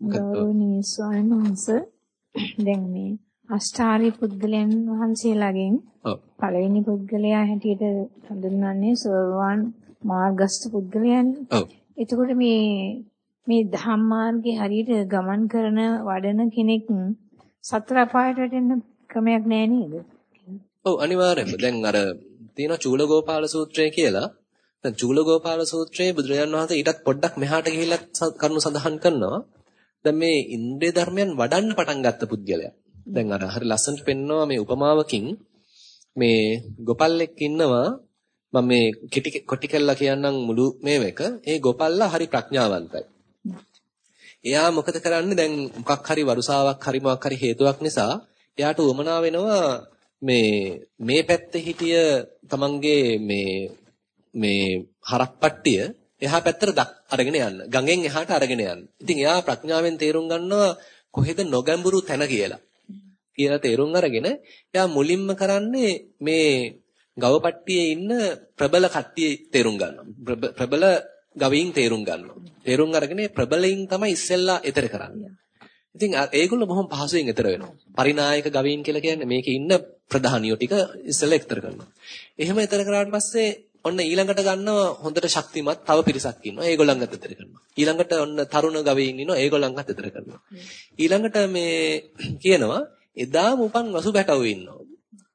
ගෞරවනීය ස්වාමීන් වහන්සේ දැන් මේ අෂ්ටාරි පුද්ගලයන් වහන්සේලාගෙන් පළවෙනි පුද්ගලයා හැටියට හඳුන්වන්නේ සෝවාන් මාර්ගස්ත පුද්ගලයන්. ඔව්. එතකොට මේ මේ ධම්මාර්ගේ හරියට ගමන් කරන වඩන කෙනෙක් සතර අපායට වැටෙන්න ක්‍රමයක් නෑ නේද? ඔව් අනිවාර්යයෙන්ම. දැන් අර තියෙන චූලගෝපාල සූත්‍රය කියලා. දැන් චූලගෝපාල සූත්‍රයේ බුදුරජාන් වහන්සේ ඊටත් පොඩ්ඩක් මෙහාට ගිහිල්ලා කරුණු සඳහන් කරනවා. දැන් මේ ඉන්ද්‍රිය ධර්මයන් වඩන්න පටන් ගත්ත පුද්ගලයා. දැන් අර හරි ලස්සනට පෙන්නනවා මේ උපමාවකින් මේ ගොපල්ලෙක් ඉන්නවා මම මේ කෙටි කොටි කළා කියන්නම් මුළු මේවක ඒ ගොපල්ලා හරි ප්‍රඥාවන්තයි. එයා මොකද කරන්නේ දැන් මොකක් හරි වරුසාවක් හරි මොකක් හරි හේතුවක් නිසා එයාට උවමනා වෙනවා මේ මේ පැත්තේ හිටිය තමන්ගේ මේ මේ හරක්පට්ටිය එහා පැත්තට අරගෙන යන්න. ගඟෙන් එහාට අරගෙන යන්න. ඉතින් එයා ප්‍රඥාවෙන් තේරුම් ගන්නවා කොහෙද නොගැඹුරු තැන කියලා. කියලා තේරුම් අරගෙන එයා මුලින්ම කරන්නේ මේ ගවපට්ටියේ ඉන්න ප්‍රබල කට්ටිය තේරුම් ගන්නවා. ප්‍රබල ගවයින් තේරුම් ගන්නවා. තේරුම් අරගෙන ප්‍රබලයින් තමයි ඉස්සෙල්ලා ඊතර කරන්නේ. ඉතින් ඒගොල්ලෝ බොහොම පහසුවෙන් ඊතර වෙනවා. පරිනායක ගවයින් කියලා කියන්නේ මේකේ ඉන්න ප්‍රධානියෝ ටික ඉස්සෙල්ලා ඊතර කරනවා. එහෙම ඊතර කරාට පස්සේ ඔන්න ඊළඟට ගන්නව හොඳට ශක්තිමත් තව පිරිසක් ඉන්නවා. ඒගොල්ලන්ගත් ඊතර කරනවා. ඊළඟට ඔන්න තරුණ ගවයින් ඉන්නවා. ඒගොල්ලන්ගත් ඊතර කරනවා. ඊළඟට මේ කියනවා එදාම උපන් වසු පැටවු ඉන්නවා.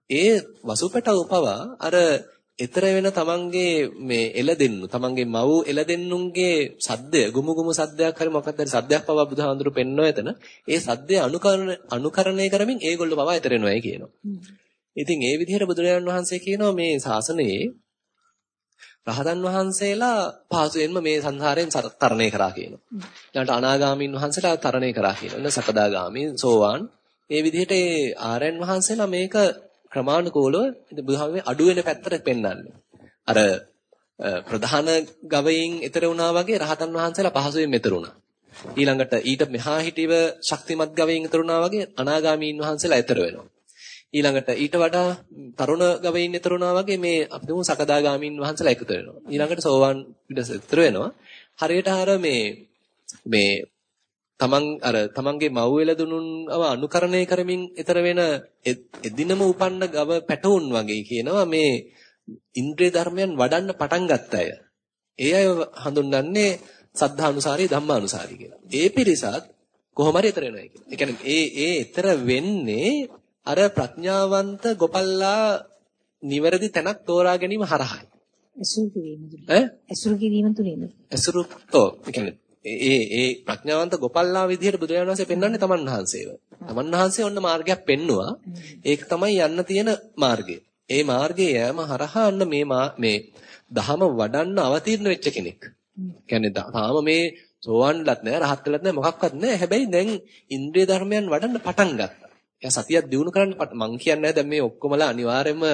ඒ වසු පැටවු පවා අර ඊතර වෙන තමන්ගේ මේ එළදෙන්නු තමන්ගේ මව් එළදෙන්නුන්ගේ සද්දය ගුමු ගුමු සද්දයක් හරි මොකක්ද හරි සද්දයක් පවා බුදුහාඳුරු පෙන්වන එතන ඒ සද්දය අනුකරණ අනුකරණය කරමින් ඒගොල්ලෝ පවා ඊතර වෙනවායි කියනවා. ඉතින් ඒ විදිහට බුදුරජාණන් වහන්සේ කියනවා මේ ශාසනයේ රහතන් වහන්සේලා පහසුවෙන්ම මේ සංසාරයෙන් තරණය කරා කියනවා. ඊළඟට අනාගාමීන් වහන්සේලා තරණය කරා කියනවා. එන්න සකදාගාමී සෝවාන් මේ විදිහට ඒ ආරයන් වහන්සේලා මේක ක්‍රමානුකූලව බුදුහාමේ අඩු වෙන පැත්තට පෙන්වන්නේ. අර ප්‍රධාන ගවයින් ඊතර වුණා වගේ රහතන් වහන්සේලා පහසුවෙන් මෙතර වුණා. ඊළඟට ඊට මෙහා හිටිව ශක්තිමත් ගවයින් ඊතර වුණා වගේ අනාගාමීන් වහන්සේලා ඊතර වෙනවා. ඊළඟට ඊට වඩා තරුණ ගවයින් ඊතර වුණා වගේ මේ අපි දුමු සකදාගාමීන් වහන්සේලා එකතු වෙනවා. ඊළඟට සෝවාන් පිටස ඊතර වෙනවා. හරියට අර මේ මේ තමන් අර තමන්ගේ මව් වෙලදුනුන්ව අනුකරණය කරමින් ඊතර වෙන එදිනම උපන්න ගව පැටවුන් වගේ කියනවා මේ ඉන්ද්‍රිය ධර්මයන් වඩන්න පටන් ගත්ත අය. ඒ අය හඳුන්වන්නේ සද්ධානුසාරී ධම්මානුසාරී කියලා. ඒ පිරිසත් කොහොම හරි ඊතර වෙනවා කියලා. ඒ කියන්නේ ඒ ඒ ඊතර වෙන්නේ අර ප්‍රඥාවන්ත ගොපල්ලා නිවැරදි තැනක් තෝරා ගැනීම හරහායි. ඇසුරු කිරීම තුලින්. ඈ? ඇසුරු කිරීම තුලින්. ඇසුරු ඔව්. ඒ ඒ ප්‍රඥාවන්ත ගොපල්ලා විදිහට බුදුරජාණන් වහන්සේ පෙන්වන්නේ තමන් වහන්සේව. තමන් වහන්සේ ඔන්න මාර්ගයක් පෙන්නවා. ඒක තමයි යන්න තියෙන මාර්ගය. ඒ මාර්ගයේ යෑම හරහා ඔන්න මේ මේ දහම වඩන්න අවතීර්ණ වෙච්ච කෙනෙක්. කියන්නේ තාම මේ සෝවන්ලත් නැහැ, රහත් වෙලත් නැහැ, මොකක්වත් නැහැ. හැබැයි දැන් ඉන්ද්‍රිය ධර්මයන් වඩන්න පටන් ගත්තා. එයා සතියක් දිනු කරන්න මං කියන්නේ දැන් මේ ඔක්කොමලා අනිවාර්යයෙන්ම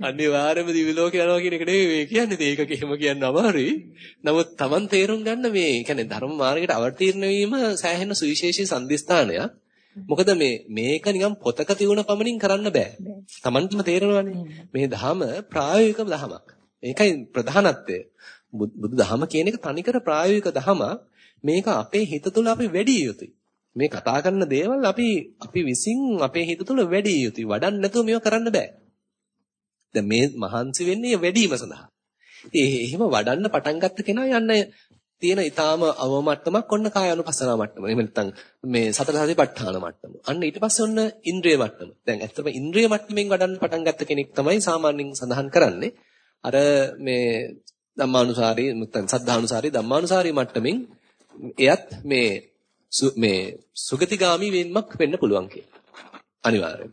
අනිවාර්යයෙන්ම දිවි ලෝක යනවා කියන එක නෙවෙයි මේ කියන්නේ. ඒක කිසිම කියන්න අමාරුයි. නමුත් Taman තේරුම් ගන්න මේ කියන්නේ ධර්ම මාර්ගයට අවතීර්ණ වීම සෑහෙන සුවිශේෂී සම්දිස්ථානයක්. මොකද මේ මේක නිකන් පොතක තියුණ පමණින් කරන්න බෑ. Tamanටම තේරෙනවානේ. මේ ධහම ප්‍රායෝගික ධහමක්. ඒකයි ප්‍රධානත්වය. බුදු දහම කියන එක තනිකර ප්‍රායෝගික දහමක්. මේක අපේ හිත තුළ අපි වැඩි යුතුයි. මේ කතා කරන දේවල් අපි අපි විසින් අපේ හිත තුළ වැඩි යුතුයි. වඩන්න නැතුව මේව කරන්න බෑ. දැන් මේ මහන්සි වෙන්නේ වැඩිම සඳහා. ඉතින් එහෙම වඩන්න පටන් ගත්ත කෙනා යන්න තියෙන ඊටාම අවමට්ටමක් ඔන්න කාය අනුපස්සනා මට්ටම. එහෙම නැත්නම් මේ සතර සතිපට්ඨාන මට්ටම. අන්න ඊට පස්සේ ඔන්න ඉන්ද්‍රිය මට්ටම. දැන් ඇත්තටම ඉන්ද්‍රිය මට්ටමින් වඩන්න පටන් ගත්ත කෙනෙක් තමයි සාමාන්‍යයෙන් සඳහන් කරන්නේ. අර මේ ධම්මානුසාරී නැත්නම් සද්ධානුසාරී ධම්මානුසාරී මට්ටමින් එයත් මේ මේ සුගතිගාමි වෙන්නක් වෙන්න පුළුවන් කියලා. අනිවාර්යයෙන්.